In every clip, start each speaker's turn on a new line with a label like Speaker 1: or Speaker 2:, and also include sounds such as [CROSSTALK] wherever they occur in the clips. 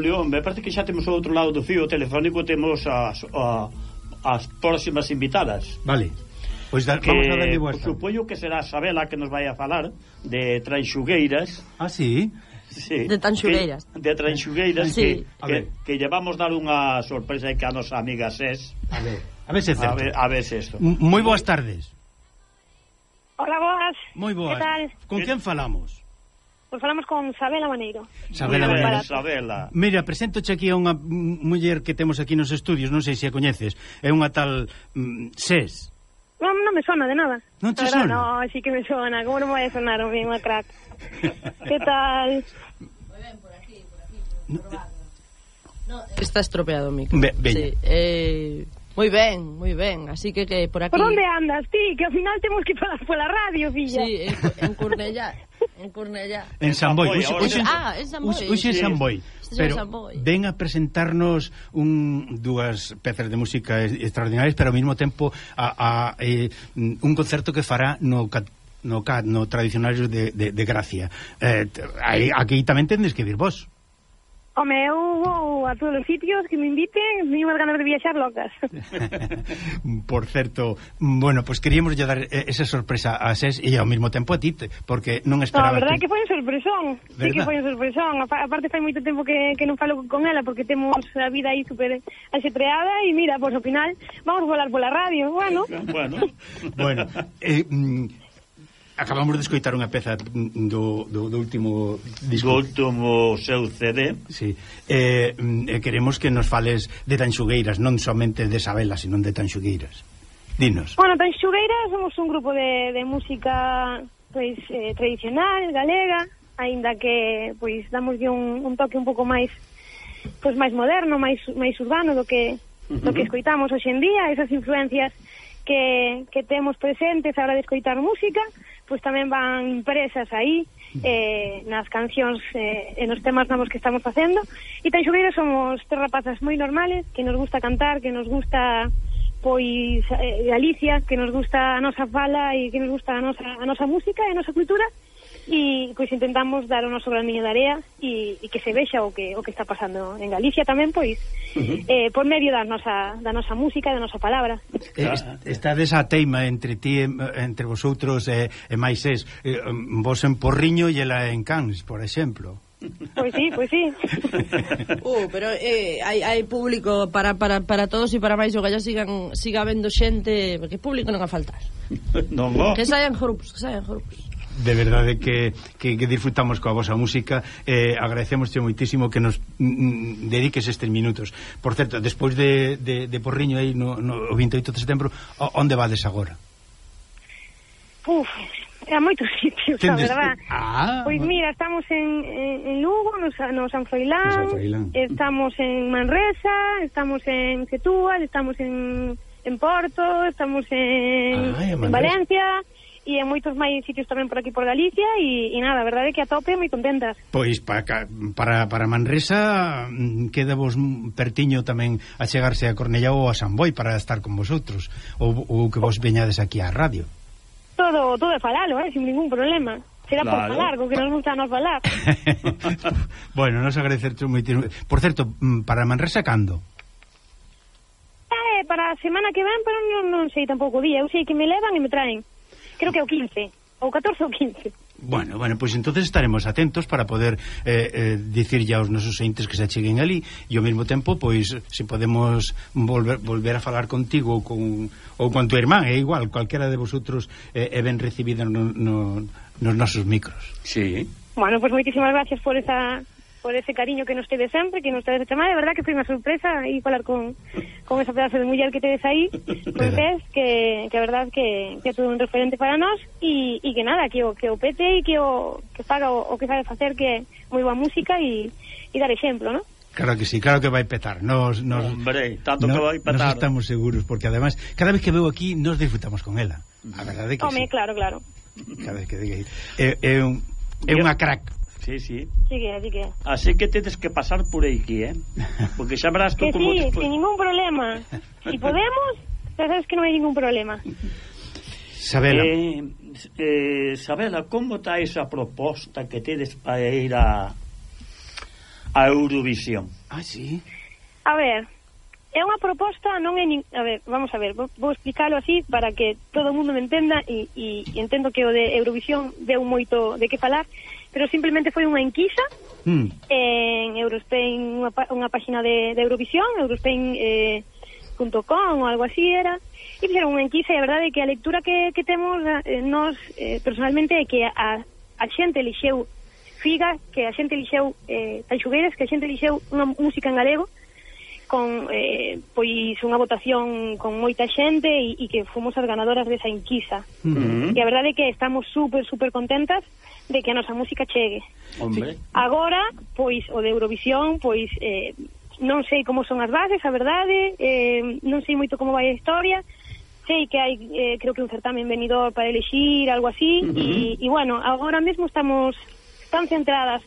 Speaker 1: León, me parece que xa temos o outro lado do fío telefónico, temos as, a, as próximas invitadas.
Speaker 2: Vale. Pois da,
Speaker 1: que,
Speaker 2: vamos a darlle boas
Speaker 1: Supoño que será Sabela que nos vai a falar de Tranxugueiras.
Speaker 2: Ah, sí?
Speaker 1: Sí,
Speaker 3: de Tranxugueiras.
Speaker 1: Que, de Tranxugueiras
Speaker 3: sí.
Speaker 1: que, que, que llevamos dar unha sorpresa que a nosa amiga Ses.
Speaker 2: A ver, a ver se é
Speaker 1: A ver, a ver se
Speaker 2: esto. Moi boas tardes.
Speaker 4: Hola, boas.
Speaker 2: Moi boas.
Speaker 4: Que tal?
Speaker 2: Con quen falamos?
Speaker 4: Pois falamos con Sabela Maneiro.
Speaker 2: Sabela Maneiro.
Speaker 1: Sabela.
Speaker 2: Mira, presentoche aquí a unha muller que temos aquí nos estudios, non sei se a coñeces, é unha tal mm, SES.
Speaker 4: Non, non me sona de nada.
Speaker 2: Non te sona?
Speaker 4: Non, sí que me sona, como non vai a sonar unha crack. [LAUGHS] que tal? Moi ben, por aquí, por aquí.
Speaker 3: No, está estropeado o micro.
Speaker 2: Be
Speaker 3: sí, eh, Moi ben, moi ben, así que que por aquí...
Speaker 4: Por onde andas, ti? Que ao final temos que falar pola radio, filla.
Speaker 3: Sí, en, en Cornellá, En Cornellá.
Speaker 2: En San Boi. Uxe, uxe,
Speaker 3: ah, en San Boi.
Speaker 2: Uxe, San Boi. Pero ven a presentarnos un dúas pezas de música extraordinarias, pero ao mesmo tempo a, a eh, un concerto que fará no no, no tradicionarios de, de, de Gracia. Eh, aí, aquí tamén tendes que vir vos.
Speaker 4: Home, eu vou a todos os sitios que me inviten, teño unhas ganas de viaxar locas. [LAUGHS]
Speaker 2: Por certo, bueno, pues queríamos dar eh, esa sorpresa a SES e ao mesmo tempo a ti, porque non esperaba...
Speaker 4: No, a verdade
Speaker 2: que...
Speaker 4: que foi un sorpresón, ¿verdad? sí que foi un sorpresón. Aparte fai moito tempo que, que non falo con ela, porque temos a vida aí super axetreada e mira, pois pues, ao final vamos volar pola radio, bueno.
Speaker 1: bueno,
Speaker 2: bueno eh, mm, Acabamos de escoitar unha peza do, do, do último disco.
Speaker 1: Do último seu CD.
Speaker 2: Sí. Eh, mm, eh, queremos que nos fales de Tanxugueiras, non somente de Sabela, sino de Tanxugueiras. Dinos.
Speaker 4: Bueno, Tanxugueiras somos un grupo de, de música pois, eh, tradicional, galega, aínda que pois damos un, un toque un pouco máis pois máis moderno, máis máis urbano do que uh -huh. do que escoitamos hoxe en día, esas influencias que, que temos presentes a hora de escoitar música, pois tamén van impresas aí eh, nas cancións eh, e nos temas novos que estamos facendo. E tan somos tres rapazas moi normales, que nos gusta cantar, que nos gusta pois eh, Galicia, que nos gusta a nosa fala e que nos gusta a nosa, a nosa música e a nosa cultura, e pois intentamos dar o noso graniño de area e, e que se vexa o que o que está pasando en Galicia tamén pois uh -huh. eh, por medio da nosa da nosa música, da nosa palabra.
Speaker 2: Eh, está desa teima entre ti entre vosotros e, e máis es eh, vos en Porriño e ela en Cans, por exemplo.
Speaker 4: Pois sí, pois sí. [LAUGHS]
Speaker 3: Uh, pero eh, hai, hai público para, para, para todos e para máis o gallo sigan siga vendo xente, que público non a faltar.
Speaker 1: Non, no.
Speaker 3: Que saian grupos, que saian grupos
Speaker 2: de verdade que, que, que disfrutamos coa vosa música eh, agradecemos moitísimo que nos mm, mm, dediques estes minutos. Por certo, despois de, de, de Porriño aí no, no, o 28 de setembro onde vades agora?
Speaker 4: Uf, a moitos [LAUGHS] sitios,
Speaker 2: Tendes...
Speaker 4: a verdad.
Speaker 2: Ah,
Speaker 4: pois mira, estamos en, en, en Lugo, no, no San Froilán,
Speaker 2: San
Speaker 4: estamos en Manresa, estamos en Setúbal, estamos en, en Porto, estamos en,
Speaker 2: ah, en,
Speaker 4: en Valencia e en moitos máis sitios tamén por aquí por Galicia e, e nada, a verdade é que a tope moi contentas.
Speaker 2: Pois para, para, para Manresa mm, queda vos pertiño tamén a chegarse a Cornellá ou a San Boi para estar con vosotros ou, ou que vos veñades aquí á radio.
Speaker 4: Todo, todo é falalo, eh, sin ningún problema. Será
Speaker 1: claro.
Speaker 4: por falar, que nos gusta nos falar. [LAUGHS]
Speaker 2: bueno, nos agradecerte moitísimo Por certo, mm, para Manresa cando?
Speaker 4: Eh, para a semana que ven, pero non, non sei tampouco día. Eu sei que me levan e me traen creo que é o 15, ou 14 ou 15.
Speaker 2: Bueno, bueno, pois pues entonces estaremos atentos para poder eh, eh, ya aos nosos entes que se acheguen ali e ao mesmo tempo, pois, se podemos volver, volver a falar contigo ou con, ou con tu irmán, é igual, cualquera de vosotros eh, é ben recibida no, no, nos nosos micros.
Speaker 1: Sí.
Speaker 4: Bueno, pois pues moitísimas gracias por esa por ese cariño que nos teve sempre, que nos tedes chamar, de verdad que foi unha sorpresa e falar con, con esa pedazo de muller que tedes aí,
Speaker 2: porque
Speaker 4: es que, que a verdad que, que é todo un referente para nós e, e que nada, que o, que o pete e que o que faga o, o que sabe facer que é moi boa música e, e dar exemplo, non?
Speaker 2: Claro que sí, claro que vai petar. Nos, nos,
Speaker 1: Hombre, tanto
Speaker 2: no,
Speaker 1: que vai petar.
Speaker 2: Nos estamos seguros, porque además Cada vez que veo aquí, nos disfrutamos con ela A verdade que
Speaker 4: Home,
Speaker 2: sí.
Speaker 4: claro, claro.
Speaker 2: Cada vez que diga aí É, é, un, é unha crack.
Speaker 1: Sí, sí.
Speaker 4: Sigue, sigue.
Speaker 1: Así que tedes que pasar por aquí, eh? [LAUGHS] Porque xa verás tú
Speaker 4: que
Speaker 1: como...
Speaker 4: sí, sin ningún problema. Si podemos, sabes que non hai ningún problema.
Speaker 2: Sabela.
Speaker 1: Eh, eh, Sabela, como está esa proposta que tedes para ir a, a Eurovisión?
Speaker 2: Ah, sí?
Speaker 4: A ver, é unha proposta non é nin... a ver, vamos a ver, vou, vou así para que todo o mundo me entenda e, e, e entendo que o de Eurovisión deu moito de que falar pero simplemente foi unha enquisa
Speaker 2: mm.
Speaker 4: en Eurospain, unha, unha página de, de Eurovisión, eurospain.com Eh, .com ou algo así era e fixeron unha enquisa e a verdade é que a lectura que, que temos eh, nos eh, personalmente é que a, a xente elixeu Figa, que a xente elixeu eh, Tanxugueiras, que a xente elixeu unha música en galego con eh, pois unha votación con moita xente e, e que fomos as ganadoras desa enquisa.
Speaker 1: Uh -huh.
Speaker 4: E a verdade é que estamos super, super contentas de que a nosa música chegue.
Speaker 1: Hombre.
Speaker 4: Agora, pois, o de Eurovisión, pois, eh, non sei como son as bases, a verdade, eh, non sei moito como vai a historia, sei que hai, eh, creo que un certamen venidor para elegir algo así,
Speaker 1: mm-hmm.
Speaker 4: e, uh -huh. Bueno, agora mesmo estamos tan centradas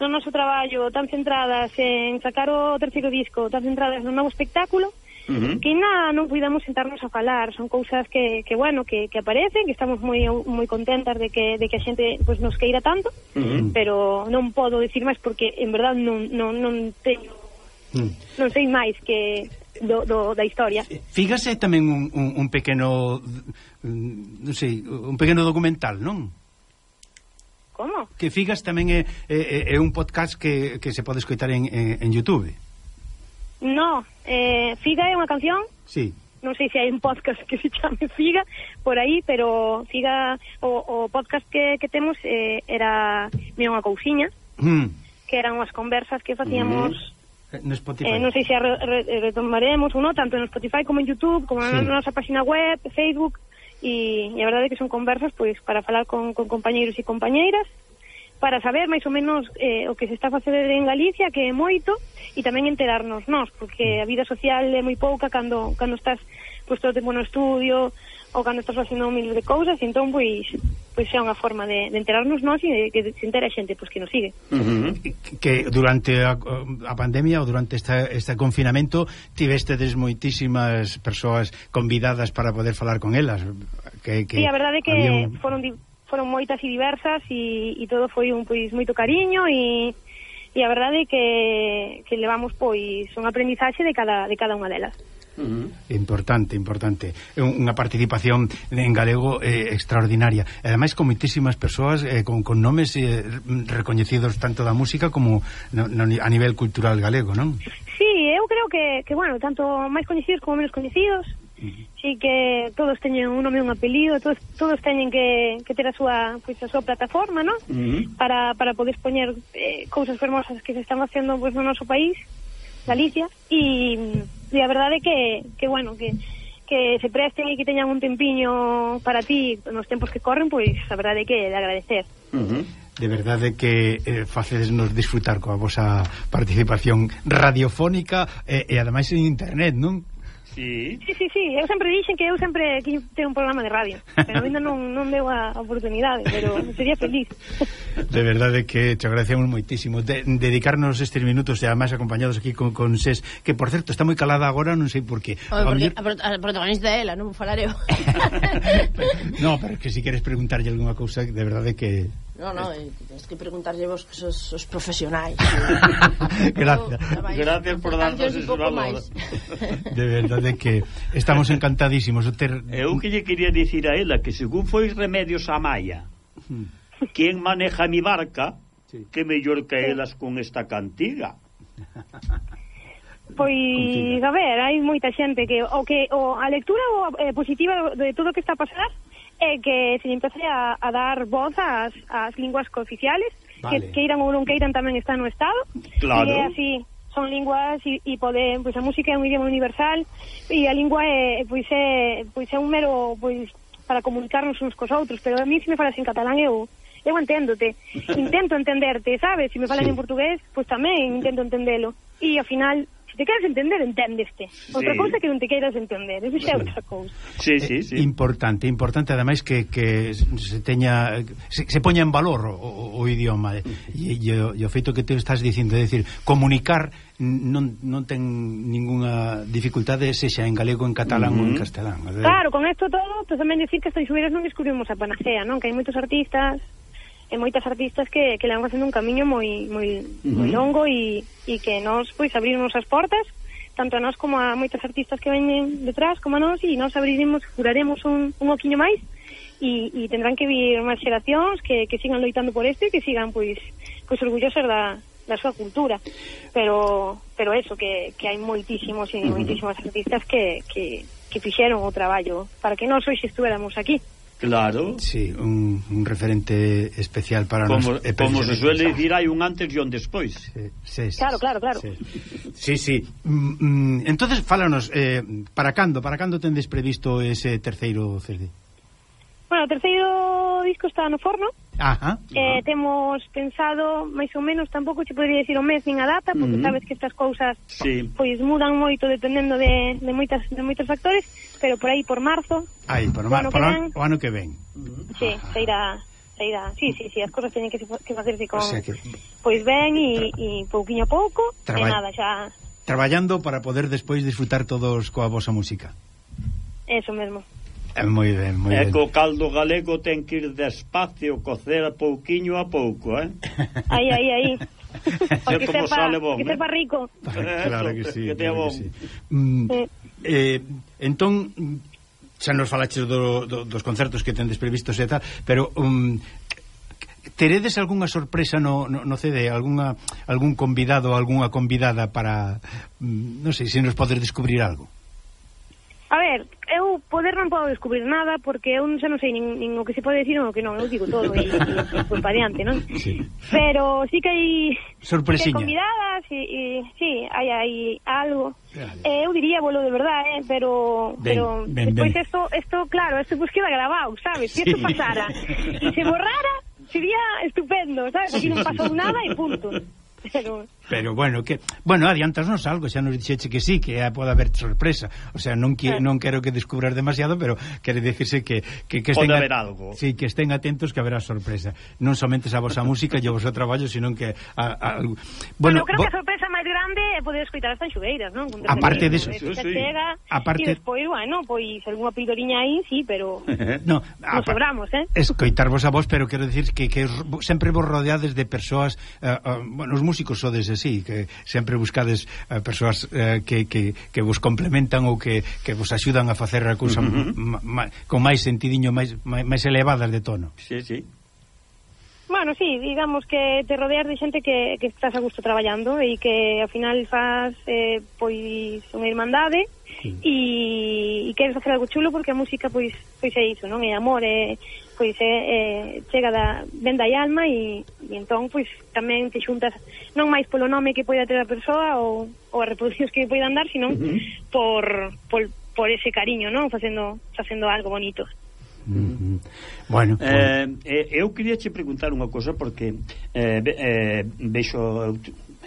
Speaker 4: no noso traballo tan centradas en sacar o terceiro disco, tan centradas no novo espectáculo,
Speaker 1: Uh -huh.
Speaker 4: que nada, non cuidamos sentarnos a falar, son cousas que, que bueno, que, que aparecen, que estamos moi moi contentas de que, de que a xente pues, nos queira tanto,
Speaker 1: uh -huh.
Speaker 4: pero non podo dicir máis porque en verdad non, non, non teño
Speaker 2: uh -huh.
Speaker 4: non sei máis que do, do, da historia.
Speaker 2: Fígase tamén un, un, un pequeno mm, non sei, un pequeno documental, non?
Speaker 4: como?
Speaker 2: Que Figas tamén é, é, é un podcast que, que se pode escoitar en, en, en Youtube.
Speaker 4: No, eh, Figa é unha canción.
Speaker 2: Sí.
Speaker 4: Non sei se hai un podcast que se chame Figa por aí, pero Figa o, o podcast que, que temos eh, era mira unha cousiña,
Speaker 2: mm.
Speaker 4: que eran unhas conversas que facíamos mm.
Speaker 2: Eh, no Spotify.
Speaker 4: Eh, non sei se re, re, retomaremos ou non, tanto no Spotify como en Youtube, como
Speaker 2: sí.
Speaker 4: na nosa página web, Facebook, e, e a verdade é que son conversas pois para falar con, con compañeiros e compañeiras para saber máis ou menos eh, o que se está a facer en Galicia, que é moito, e tamén enterarnos nós, porque a vida social é moi pouca cando, cando estás puesto todo o tempo no estudio, ou cando estás facendo un mil de cousas, entón, pois, pois é unha forma de, de enterarnos nós e de que se entera a xente pois, que nos sigue.
Speaker 1: Uh -huh.
Speaker 2: Que durante a, a pandemia ou durante esta, este confinamento tivestedes moitísimas persoas convidadas para poder falar con elas. Que, que
Speaker 4: sí, a verdade é que
Speaker 2: un...
Speaker 4: foron, foron moitas e diversas e, e todo foi un pois moito cariño e e a verdade é que, que levamos pois un aprendizaxe de cada, de cada unha delas.
Speaker 1: Uh
Speaker 2: -huh. Importante, importante. Unha participación en galego eh, extraordinaria. E ademais con moitísimas persoas eh, con, con nomes eh, recoñecidos tanto da música como no, no, a nivel cultural galego, non?
Speaker 4: Sí, eu creo que, que bueno, tanto máis coñecidos como menos coñecidos, sí que todos teñen un nome e un apelido, todos, todos teñen que, que ter a súa, pois, a súa plataforma, ¿no?
Speaker 1: Uh -huh.
Speaker 4: para, para poder expoñer eh, cousas fermosas que se están facendo pois no noso país, Galicia, e e a verdade é que, que bueno, que que se presten e que teñan un tempiño para ti nos tempos que corren, pois a verdade é que é de agradecer.
Speaker 1: Uh -huh.
Speaker 2: De verdade que eh, facesnos disfrutar coa vosa participación radiofónica e, e ademais en internet, non?
Speaker 1: Sí.
Speaker 4: Sí, sí, sí, eu sempre dixen que eu sempre que ter un programa de radio, pero ainda non, non deu a oportunidade, pero sería feliz. [LAUGHS]
Speaker 2: De verdade que te agradecemos moitísimo de, dedicarnos estes minutos e además acompañados aquí con, con SES, que por certo está moi calada agora, non sei por qué.
Speaker 3: Porque a,
Speaker 2: mellor...
Speaker 3: a, a protagonista é ela, non falareo. [LAUGHS]
Speaker 2: no, pero que si queres preguntarlle algunha cousa, de verdade que
Speaker 3: No, no, e tens que preguntarlle vos que sos os profesionais. [LAUGHS]
Speaker 2: Gracias.
Speaker 1: Gracias por darnos
Speaker 3: ese
Speaker 1: valor. [LAUGHS] [LAUGHS]
Speaker 2: de verdade que estamos encantadísimos de ter
Speaker 1: Eu que lle quería dicir a ela que según foi Remedios a Maia, hmm. quen maneja mi barca,
Speaker 2: sí.
Speaker 1: que mellor que elas con esta cantiga.
Speaker 4: Pois, a ver, hai moita xente que o que o, a lectura o, eh, positiva de todo o que está a pasar é que se lle empece a, a dar voz ás, ás linguas cooficiales,
Speaker 2: vale.
Speaker 4: que queiran ou non queiran tamén está no Estado,
Speaker 1: claro.
Speaker 4: e así son linguas e, e poden, pois a música é un idioma universal e a lingua é pois é pois é un mero pois para comunicarnos uns cos outros, pero a mí se me falas en catalán eu eu enténdote, [LAUGHS] intento entenderte, sabes? Se me falas
Speaker 2: sí.
Speaker 4: en portugués, pois tamén intento entendelo. E ao final se te queres entender, enténdeste.
Speaker 1: Sí.
Speaker 4: Outra cousa que non te queiras entender, eso xa é outra cousa.
Speaker 1: Sí, sí, sí.
Speaker 2: Eh, importante, importante ademais que, que se teña se, se poña en valor o, o, o idioma e, e, e o feito que te estás dicindo, é dicir, comunicar non, non ten ningunha dificultade sexa en galego, en catalán uh -huh. ou en castelán.
Speaker 4: Claro, con isto todo, pues, tamén dicir que as tanxueiras non descubrimos a panacea, non? Que hai moitos artistas e moitas artistas que, que levan facendo un camiño moi, moi,
Speaker 1: uh -huh.
Speaker 4: moi longo e, e que nos pois abrirnos as portas tanto a nós como a moitas artistas que veñen detrás como a nós e nós abriremos, curaremos un, un oquiño máis e, e tendrán que vir máis xeracións que, que sigan loitando por isto e que sigan pois, pois orgullosas da, da súa cultura. Pero pero eso que, que hai moitísimos e moitísimas artistas que, que, que fixeron o traballo para que nós hoxe estuéramos aquí.
Speaker 1: Claro.
Speaker 2: Sí, un, un referente especial para
Speaker 1: como,
Speaker 2: nos...
Speaker 1: Como se suele dicir, hai un antes e un despois.
Speaker 2: Sí, sí, sí,
Speaker 4: claro,
Speaker 2: sí,
Speaker 4: claro, claro.
Speaker 2: Sí, sí. sí. Mm, mm, entonces, fálanos, eh, para cando, para cando tendes previsto ese terceiro CD?
Speaker 4: Bueno, o terceiro disco está no forno.
Speaker 2: Uh Ajá,
Speaker 4: eh. Temos pensado, máis ou menos, tampouco che podría dicir o mes nin a data, porque
Speaker 1: uh -huh.
Speaker 4: sabes que estas cousas
Speaker 1: sí.
Speaker 4: pois mudan moito dependendo de, de, moitas, de moitos factores, pero por aí, por marzo...
Speaker 2: Aí, por,
Speaker 4: mar,
Speaker 2: por
Speaker 4: ven,
Speaker 2: o ano que ven.
Speaker 4: Sí, ajá. se irá saída. Sí, sí, sí, as cousas teñen que, que facerse con...
Speaker 2: O sea que...
Speaker 4: Pois ben, e, e pouquiño a pouco,
Speaker 2: Traba...
Speaker 4: e nada, xa...
Speaker 2: Traballando para poder despois disfrutar todos coa vosa música.
Speaker 4: Eso mesmo.
Speaker 2: É moi ben, moi ben.
Speaker 1: Que o caldo galego ten que ir despacio, cocer pouquiño a pouco, eh? [LAUGHS]
Speaker 4: Aí, aí, aí. [LAUGHS] O que,
Speaker 1: como
Speaker 4: sepa,
Speaker 1: sale bon,
Speaker 4: que
Speaker 1: eh?
Speaker 4: sepa rico.
Speaker 2: Claro que sí.
Speaker 1: Que te
Speaker 2: claro
Speaker 1: bon.
Speaker 2: que sí. Mm,
Speaker 4: sí.
Speaker 2: Eh, entón, xa nos falaches do, do, dos concertos que tendes previstos e tal, pero um, teredes algunha sorpresa no, no, no CD, algunha, algún convidado ou algunha convidada para, mm, non sei, se nos podes descubrir algo?
Speaker 4: A ver, eu poder non podo descubrir nada porque eu xa non sei nin, nin o que se pode decir ou o que non, eu digo todo e, e por diante, non?
Speaker 2: Sí.
Speaker 4: Pero sí que hai
Speaker 2: sorpresiña.
Speaker 4: Que convidadas e, e sí, hai hai algo.
Speaker 2: Vale.
Speaker 4: Eh, eu diría bolo de verdad, eh, pero
Speaker 2: ben,
Speaker 4: pero
Speaker 2: ben,
Speaker 4: despois
Speaker 2: ben.
Speaker 4: esto esto claro, esto pues queda grabado, sabes?
Speaker 2: Sí.
Speaker 4: Si pasara pasara, se borrara, sería estupendo, sabes? Aquí non pasou nada e punto pero...
Speaker 2: Pero bueno, que bueno, adiantasnos algo, xa nos dixeche que sí, que eh, pode haber sorpresa. O sea, non que, non quero que descubras demasiado, pero quere decirse que que, que estén, pode
Speaker 1: haber algo.
Speaker 2: Sí, que estén atentos que haberá sorpresa. Non somente a vosa música e o vosso traballo, sino que a, a,
Speaker 4: bueno,
Speaker 2: bueno,
Speaker 4: creo
Speaker 2: vo...
Speaker 4: que a sorpresa máis grande é poder escoitar as tanxugueiras, non? A
Speaker 2: aparte de
Speaker 4: eso,
Speaker 1: sí, sí.
Speaker 4: Chega,
Speaker 2: aparte...
Speaker 4: E despois, bueno, pois algunha pildoriña aí, sí, pero [LAUGHS]
Speaker 2: no,
Speaker 4: nos sobramos, eh?
Speaker 2: Escoitarvos a vos, pero quero dicir que, que sempre vos rodeades de persoas, eh, uh, bueno, os músicos sodes así, que sempre buscades eh, uh, persoas eh, uh, que, que, que vos complementan ou que, que vos axudan a facer a cousa
Speaker 1: uh -huh.
Speaker 2: ma, ma, con máis sentidiño, máis, máis elevadas de tono.
Speaker 1: Sí, sí.
Speaker 4: Bueno, sí, digamos que te rodeas de xente que, que estás a gusto traballando e que ao final faz eh, pois unha irmandade
Speaker 2: sí.
Speaker 4: e, e queres facer algo chulo porque a música pois pois é iso, non? É amor, é pois é, é chega da venda e alma e, e entón pois tamén te xuntas non máis polo nome que poida ter a persoa ou, ou as reproduccións que poidan dar, senón uh -huh. por, por, por ese cariño, non? Facendo facendo algo bonito.
Speaker 2: Mm. Bueno, eh, bueno.
Speaker 1: Eh, eu queria che preguntar unha cosa porque eh, eh, vexo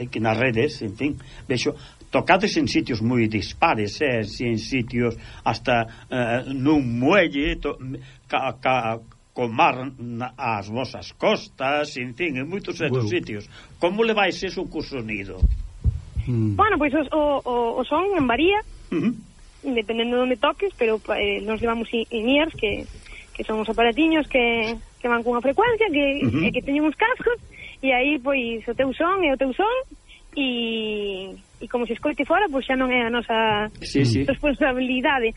Speaker 1: que nas redes, en fin, vexo tocades en sitios moi dispares, eh, en sitios hasta eh, nun muelle to, ca, ca, co mar as vosas costas, en fin, en moitos outros sitios. Como levais eso co sonido?
Speaker 2: Mm.
Speaker 4: Bueno, pois pues, o, o, o son varía,
Speaker 1: uh -huh.
Speaker 4: dependendo de onde toques, pero eh, nos levamos in, in ears que que son os aparatiños que, que van cunha frecuencia que, uh -huh. que teñen uns cascos e aí pois o teu son é o teu son e, e como se escoite fora pois xa non é a nosa
Speaker 1: sí, sí.
Speaker 4: responsabilidade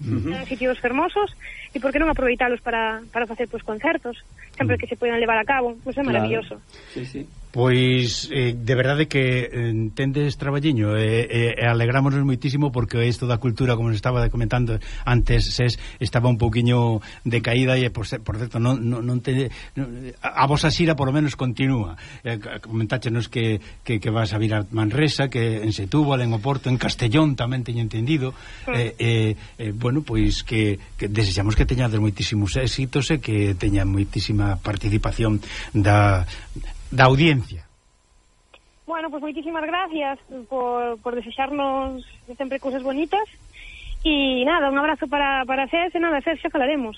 Speaker 1: Uh -huh.
Speaker 4: sitios fermosos e por que non aproveitalos para, para facer pois, concertos sempre uh -huh. que se poidan levar a cabo pois é maravilloso claro.
Speaker 1: sí, sí.
Speaker 2: Pois, eh, de verdade que eh, tendes traballiño e eh, eh, alegrámonos moitísimo porque isto da cultura, como nos estaba comentando antes, ses, estaba un pouquiño de caída e, por, por certo, non, non, non te, non, a vosa xira, por lo menos, continúa. Eh, comentáchenos que, que, que vas a vir a Manresa, que en Setúbal, en Oporto, en Castellón, tamén teño entendido. Mm. Eh, eh, eh, bueno, pois que, que desexamos que teñades moitísimos éxitos e que teña moitísima participación da da audiencia.
Speaker 4: Bueno, pues moitísimas gracias por, por desexarnos sempre cousas bonitas. E nada, un abrazo para, para Cés e nada, Cés [LAUGHS] xa falaremos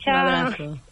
Speaker 4: xa...
Speaker 3: un abrazo.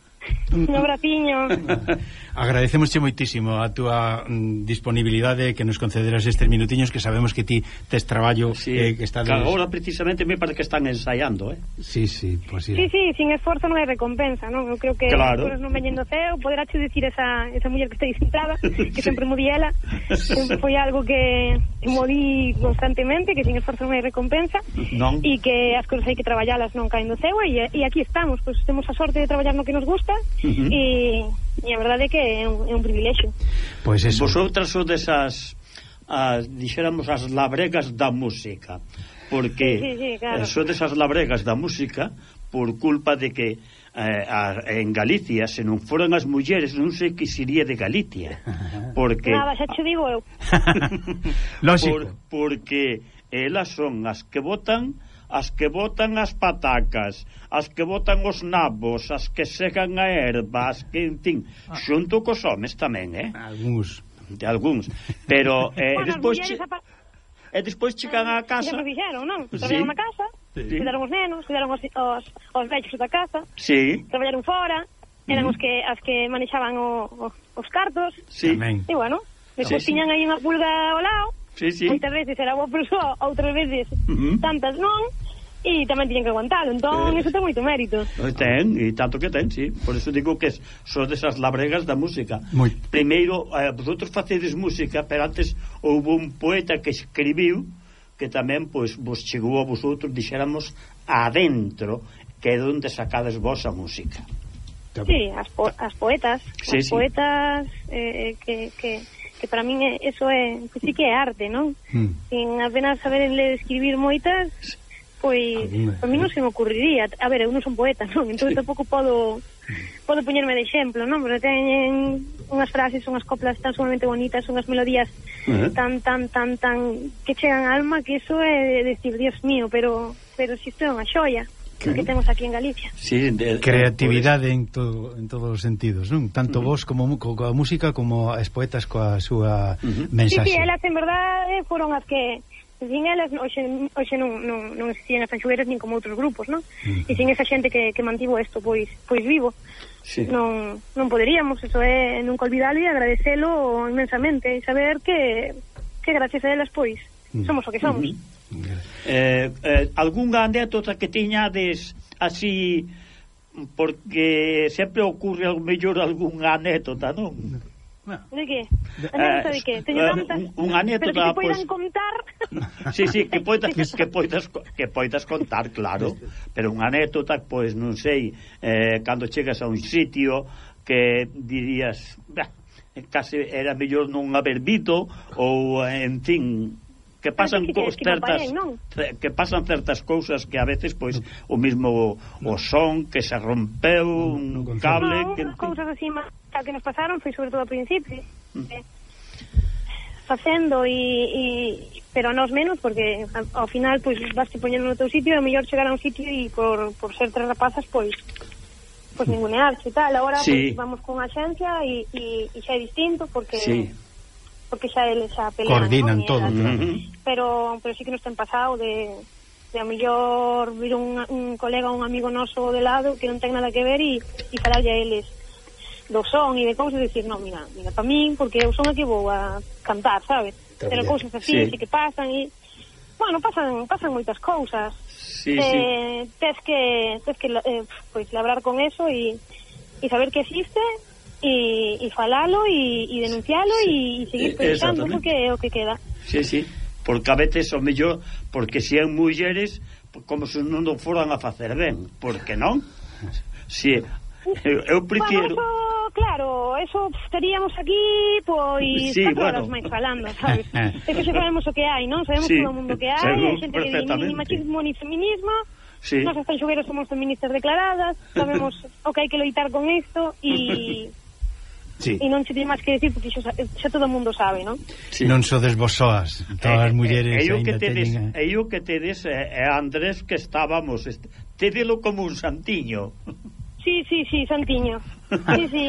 Speaker 4: Un abraciño. [LAUGHS]
Speaker 2: Agradecemosche moitísimo a túa mm, disponibilidade que nos concederas estes minutiños que sabemos que ti tes traballo
Speaker 1: sí.
Speaker 2: eh, que está
Speaker 1: claro, ahora precisamente me parece que están ensaiando, eh.
Speaker 2: Sí, sí, pues sí.
Speaker 4: Sí, sí, sin esforzo non hai recompensa, non? Eu creo que
Speaker 1: claro.
Speaker 4: non veñen do ceo, poderache dicir esa esa muller que está disimplada, [LAUGHS] que sí. sempre mudí ela, sempre foi algo que modi constantemente, que sin esforzo non hai recompensa
Speaker 1: non.
Speaker 4: e que as cousas hai que traballalas non caen do ceo e, e aquí estamos, pois pues, temos a sorte de traballar no que nos gusta
Speaker 1: festa uh -huh.
Speaker 4: e, e a verdade é que é un, é un privilexio
Speaker 2: Pois eso.
Speaker 1: Vosotras sodes as, as dixéramos as labregas da música porque
Speaker 4: sí, sí, sí, claro.
Speaker 1: sodes as labregas da música por culpa de que eh, a, en Galicia se non foran as mulleres non sei que sería de Galicia [LAUGHS] porque
Speaker 4: Nada, xa te digo eu [LAUGHS]
Speaker 2: Lógico
Speaker 1: por, porque elas son as que votan as que botan as patacas, as que botan os nabos, as que secan a erva, as que, en fin, ah. xunto cos homes tamén, eh?
Speaker 2: Alguns.
Speaker 1: De algúns. Pero, eh,
Speaker 4: bueno,
Speaker 1: despois... Che... E despois chegan ah, á casa...
Speaker 4: Sempre fixeron, non? Traballaron sí. na casa,
Speaker 1: sí.
Speaker 4: cuidaron os nenos, cuidaron os, os, os vellos da casa,
Speaker 1: sí.
Speaker 4: traballaron fora, eran
Speaker 1: uh -huh.
Speaker 4: os que as que manexaban o, o, os cartos,
Speaker 1: sí.
Speaker 4: e, bueno, despois
Speaker 1: sí,
Speaker 4: tiñan sí. aí unha pulga ao lado,
Speaker 1: sí, sí.
Speaker 4: moitas veces era boa persoa, outras veces
Speaker 1: mm-hmm. uh -huh.
Speaker 4: tantas non, e tamén tiñen que aguantalo entón
Speaker 1: eh,
Speaker 4: eso ten moito mérito
Speaker 1: ten, e tanto que ten, sí por eso digo que son desas labregas da música
Speaker 2: Muy.
Speaker 1: primeiro, eh, vosotros facedes música pero antes houve un poeta que escribiu que tamén pois, vos chegou a vosotros dixéramos adentro que é onde sacades vos a música
Speaker 4: sí, as, po as poetas
Speaker 1: sí,
Speaker 4: as
Speaker 1: sí.
Speaker 4: poetas eh, eh que, que que para min é, eso é, que sí que é arte, non?
Speaker 2: Mm.
Speaker 4: Sin apenas saber le describir moitas, pois a mí non se me ocurriría. A ver, eu non son poeta, non? Entón
Speaker 1: sí.
Speaker 4: tampouco podo podo poñerme de exemplo, non? Pero teñen unhas frases, unhas coplas tan sumamente bonitas, unhas melodías
Speaker 1: uh -huh.
Speaker 4: tan tan tan tan que chegan alma que eso é decir, Dios mío, pero pero si isto é unha xoia
Speaker 1: que,
Speaker 4: que temos aquí en Galicia.
Speaker 1: Sí, de,
Speaker 2: creatividade en todo en todos os sentidos, non? Tanto uh -huh. vos como co, coa música como as poetas coa súa
Speaker 1: uh
Speaker 4: -huh.
Speaker 2: mensaxe.
Speaker 4: Sí, sí, elas en verdade foron as que sin elas hoxe, hoxe non, non, non existían as anxugueras nin como outros grupos, non? Uh -huh. E sin esa xente que, que mantivo isto pois pois vivo.
Speaker 1: Sí.
Speaker 4: Non, non poderíamos, eso é nunca olvidalo e agradecelo inmensamente e saber que, que gracias a elas pois somos o que somos.
Speaker 1: Uh -huh. Eh, eh, algunha anécdota que tiñades así porque sempre ocurre ao mellor algunha anécdota, non?
Speaker 4: De que? Anécdota de que? Eh, Teño
Speaker 1: eh,
Speaker 4: tantas.
Speaker 1: Unha anécdota, pois. Pues...
Speaker 4: contar. [LAUGHS]
Speaker 1: Sí, sí, que poidas que poidas que poidas contar, claro, pero unha anécdota, pois pues, non sei, eh, cando chegas a un sitio que dirías, bah, case era mellor non haber dito ou en fin, que pasan
Speaker 4: que, que,
Speaker 1: certas que, que pasan certas cousas que a veces pois o mismo o son que se rompeu un
Speaker 2: no,
Speaker 1: cable
Speaker 4: no,
Speaker 1: que
Speaker 4: cousas así máis que nos pasaron foi sobre todo ao principio. Mm. eh, facendo e, e pero a nos menos porque ao final pois vaste poñendo no teu sitio e mellor chegar a un sitio e por, por ser tres rapazas pois pois mm. ningunearse e tal. Agora
Speaker 1: sí.
Speaker 4: pois, vamos con axencia e, e, e xa é distinto porque
Speaker 1: sí
Speaker 4: porque xa eles xa pelean.
Speaker 2: Coordinan
Speaker 4: ¿no?
Speaker 2: todo. claro.
Speaker 1: -huh.
Speaker 4: Pero, pero sí que nos ten pasado de, de a mellor vir un, un colega, un amigo noso de lado que non ten nada que ver e, e falarlle a eles do son e de cousas e decir, non, mira, mira, para min, porque eu son a que vou a cantar, sabes? Pero cousas así,
Speaker 1: sí.
Speaker 4: así que pasan e... Bueno, pasan, pasan moitas cousas.
Speaker 1: Sí,
Speaker 4: eh, sí. Tes que, tes que eh, pois, labrar con eso e, e saber que existe e, e falalo e, e denuncialo sí. e, e seguir
Speaker 1: eh,
Speaker 4: pensando que é o que queda.
Speaker 1: Sí, sí, porque a veces o mellor, porque se si mulleres, como se non o foran a facer ben, porque non? Si, eu, eu prefiero...
Speaker 4: Bueno, eso claro, eso estaríamos aquí pois
Speaker 1: sí,
Speaker 4: catro
Speaker 1: bueno.
Speaker 4: horas máis falando, sabes? [LAUGHS] é que se sabemos o que hai, non? Sabemos
Speaker 1: sí,
Speaker 4: todo o mundo que hai, hai xente que ni machismo ni feminismo.
Speaker 1: Sí.
Speaker 4: Nos as tanxugueros somos feministas declaradas, sabemos [LAUGHS] o que hai que loitar con isto e
Speaker 2: Sí.
Speaker 4: E non che di máis que decir, porque xa, xa eh, todo o mundo sabe, non?
Speaker 1: Sí.
Speaker 2: Non sodes vos soas, eh, todas as eh,
Speaker 1: mulleres eh, eh, que tedes,
Speaker 2: teñen...
Speaker 1: E o que tedes é eh, Andrés que estábamos, este, tedelo como un santiño.
Speaker 4: Sí, sí, sí, santiño. Sí, sí.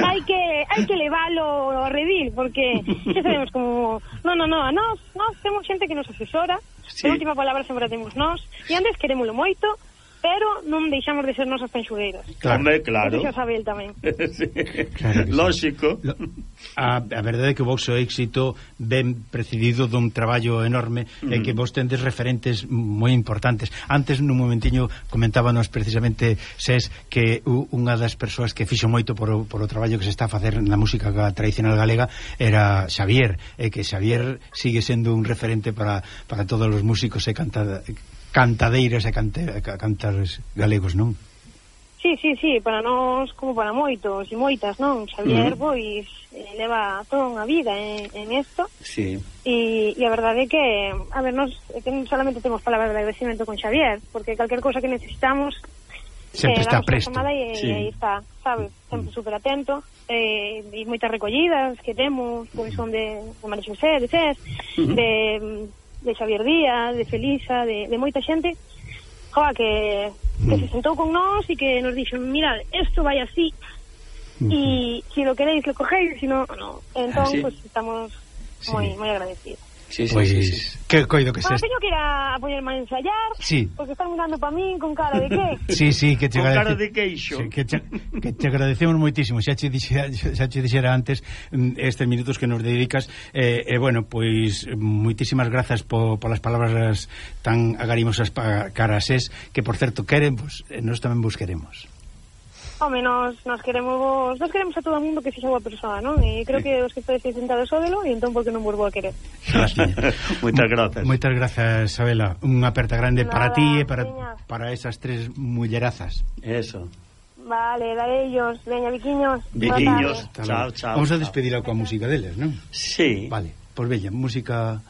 Speaker 4: Hai que hai que levalo ao redil porque xa sabemos como No, no, no, a nós, nós temos xente que nos asesora,
Speaker 1: sí.
Speaker 4: a última palabra sempre a temos nós, e antes querémolo moito, pero non deixamos de ser nosas penxugueiras.
Speaker 2: Claro,
Speaker 1: Hombre, claro.
Speaker 4: Eso Isabel tamén. [LAUGHS]
Speaker 1: sí.
Speaker 2: claro
Speaker 1: Lógico.
Speaker 2: Sí. A, a verdade é que o vosso éxito ben precedido dun traballo enorme mm. e que mm. vos tendes referentes moi importantes. Antes, nun momentiño, comentábanos precisamente, Ses, que unha das persoas que fixo moito por o, por o traballo que se está a facer na música tradicional galega era Xavier, e que Xavier sigue sendo un referente para, para todos os músicos e canta, cantadeiras e cante, cantares galegos, non?
Speaker 4: Sí, sí, sí, para nós como para moitos e moitas, non? Xavier,
Speaker 1: uh
Speaker 4: -huh. pois, leva toda unha vida en, en esto.
Speaker 1: Sí.
Speaker 4: E, e a verdade é que, a ver, nós que non solamente temos palabras de agradecimento con Xavier, porque calquer cousa que necesitamos
Speaker 2: sempre
Speaker 4: eh, está
Speaker 2: presto.
Speaker 4: E,
Speaker 1: sí.
Speaker 4: e aí está, sabes, sempre mm. super atento. Eh, e moitas recollidas que temos, pois son de, de María José, de Cés, uh -huh. de de Xavier Díaz, de Felisa, de, de moita xente, joa, que, que se mm. sentou con nós e que nos dixo, mirad, isto vai así, e uh si lo queréis lo cogéis, si no, no. Ah, entón,
Speaker 1: ah, ¿sí?
Speaker 4: pues, estamos
Speaker 2: sí.
Speaker 4: moi moi agradecidos.
Speaker 1: Sí, sí,
Speaker 2: pois,
Speaker 1: sí, sí.
Speaker 2: que coido que
Speaker 4: se...
Speaker 2: Ah,
Speaker 4: teño que ir a poñerme a ensayar,
Speaker 2: sí.
Speaker 4: porque están mirando para min con cara de que? [LAUGHS]
Speaker 2: Sí, sí, que te
Speaker 1: Con cara de queixo.
Speaker 2: Sí, que, te, que te agradecemos moitísimo, xa che dixera, xa che dixera antes mm, estes minutos que nos dedicas, e eh, eh, bueno, pois moitísimas grazas po, polas palabras tan agarimosas para carases, que por certo queremos, pois, eh, nós tamén vos queremos.
Speaker 4: Home, nos, nos queremos nos queremos a todo o mundo que sexa boa persoa, non? E creo que os que estáis sentados sódelo e entón porque non vos vou a querer. [LAUGHS]
Speaker 1: Moitas grazas.
Speaker 2: Moitas grazas, Isabela. Unha aperta grande
Speaker 4: Nada, para
Speaker 2: ti e para, para esas tres mullerazas.
Speaker 1: Eso.
Speaker 4: Vale, dale ellos. Veña, viquiños.
Speaker 1: Viquiños. Chao, chao.
Speaker 2: Vamos a despedirla coa música deles, non?
Speaker 1: Sí.
Speaker 2: Vale, pois
Speaker 5: pues, bella,
Speaker 2: música...